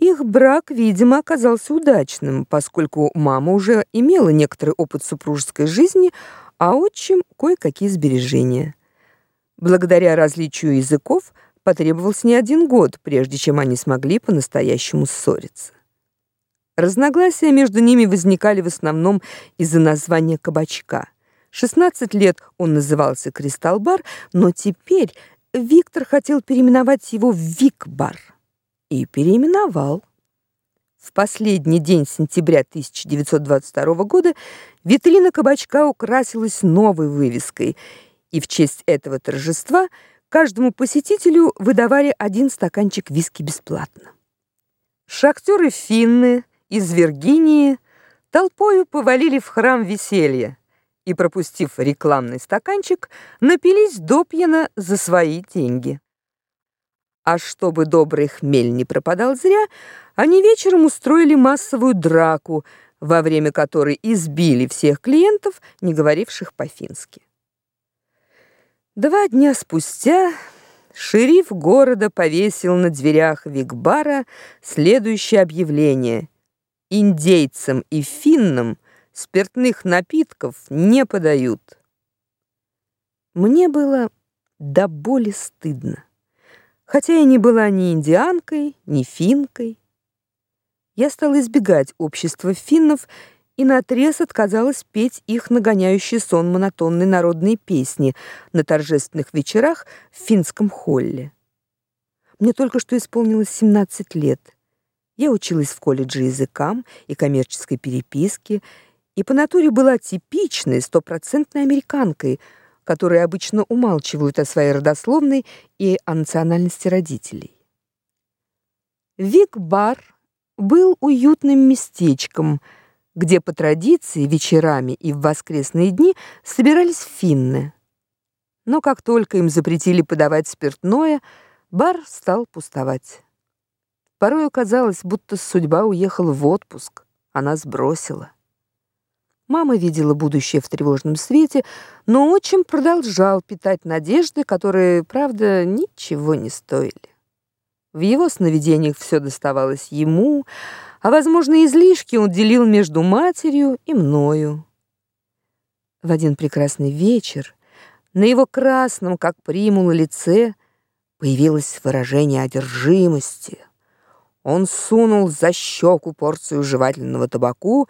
Их брак, видимо, оказался удачным, поскольку мама уже имела некоторый опыт супружеской жизни, а отчим кое-какие сбережения. Благодаря различию языков потребовался не один год, прежде чем они смогли по-настоящему ссориться. Разногласия между ними возникали в основном из-за названия кабачка. 16 лет он назывался Кристалл-бар, но теперь Виктор хотел переименовать его в Вик-бар и переименовал. В последний день сентября 1922 года витрина кабачка украсилась новой вывеской, и в честь этого торжества каждому посетителю выдавали один стаканчик виски бесплатно. Шахтеры финны из Виргинии толпою повалили в храм веселья и, пропустив рекламный стаканчик, напились допьяно за свои деньги. А чтобы добрый хмель не пропадал зря, они вечером устроили массовую драку, во время которой избили всех клиентов, не говоривших по-фински. Два дня спустя шериф города повесил на дверях Викбара следующее объявление: индейцам и финнам спиртных напитков не подают. Мне было до боли стыдно хотя я не была ни индианкой, ни финкой. Я стала избегать общества финнов и наотрез отказалась петь их нагоняющие сон монотонные народные песни на торжественных вечерах в финском холле. Мне только что исполнилось 17 лет. Я училась в колледже языкам и коммерческой переписке и по натуре была типичной стопроцентной американкой – которые обычно умалчивают о своей родословной и о национальности родителей. Вик-бар был уютным местечком, где по традиции вечерами и в воскресные дни собирались финны. Но как только им запретили подавать спиртное, бар стал пустовать. Порой казалось, будто судьба уехала в отпуск, а нас бросила. Мама видела будущее в тревожном свете, но отчим продолжал питать надежды, которые, правда, ничего не стоили. В его сновидениях все доставалось ему, а, возможно, излишки он делил между матерью и мною. В один прекрасный вечер на его красном, как примула, лице появилось выражение одержимости. Он сунул за щеку порцию жевательного табаку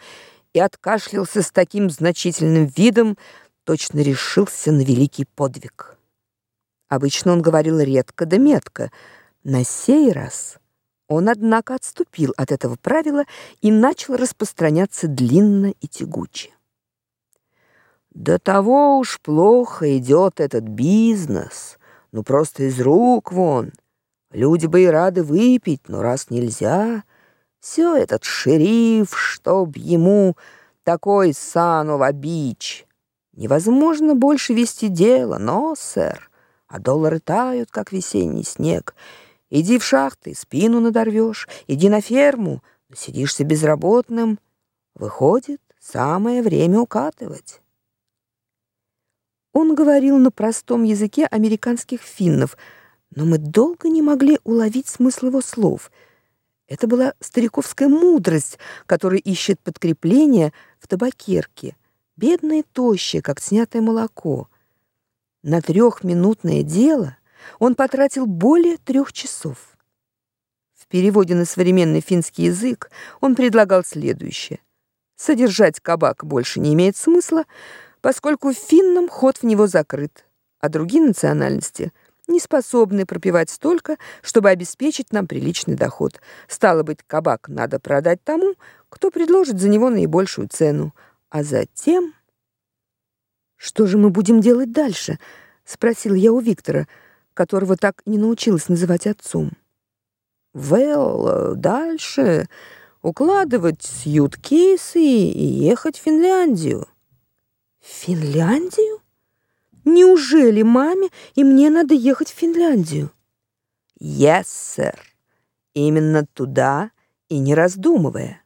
и откашлялся с таким значительным видом, точно решился на великий подвиг. Обычно он говорил редко да метко. На сей раз он, однако, отступил от этого правила и начал распространяться длинно и тягуче. До того уж плохо идет этот бизнес, ну просто из рук вон. Люди бы и рады выпить, но раз нельзя, все этот шериф, чтоб ему такой санова бич. Невозможно больше вести дело, но, сэр, а доллары тают, как весенний снег. Иди в шахты, спину надорвешь, иди на ферму, сидишься безработным. Выходит, самое время укатывать. Он говорил на простом языке американских финнов, но мы долго не могли уловить смысл его слов — это была стариковская мудрость, которая ищет подкрепление в табакерке, бедное тощее, как снятое молоко. На трехминутное дело он потратил более трех часов. В переводе на современный финский язык он предлагал следующее: содержать кабак больше не имеет смысла, поскольку финнам ход в него закрыт, а другие национальности не способны пропивать столько, чтобы обеспечить нам приличный доход. Стало быть, кабак надо продать тому, кто предложит за него наибольшую цену, а затем Что же мы будем делать дальше? спросил я у Виктора, которого так не научилась называть отцом. Well, дальше укладывать сьюткейсы и ехать в Финляндию. Финляндию? Неужели маме и мне надо ехать в Финляндию? Yes, sir. Именно туда и не раздумывая.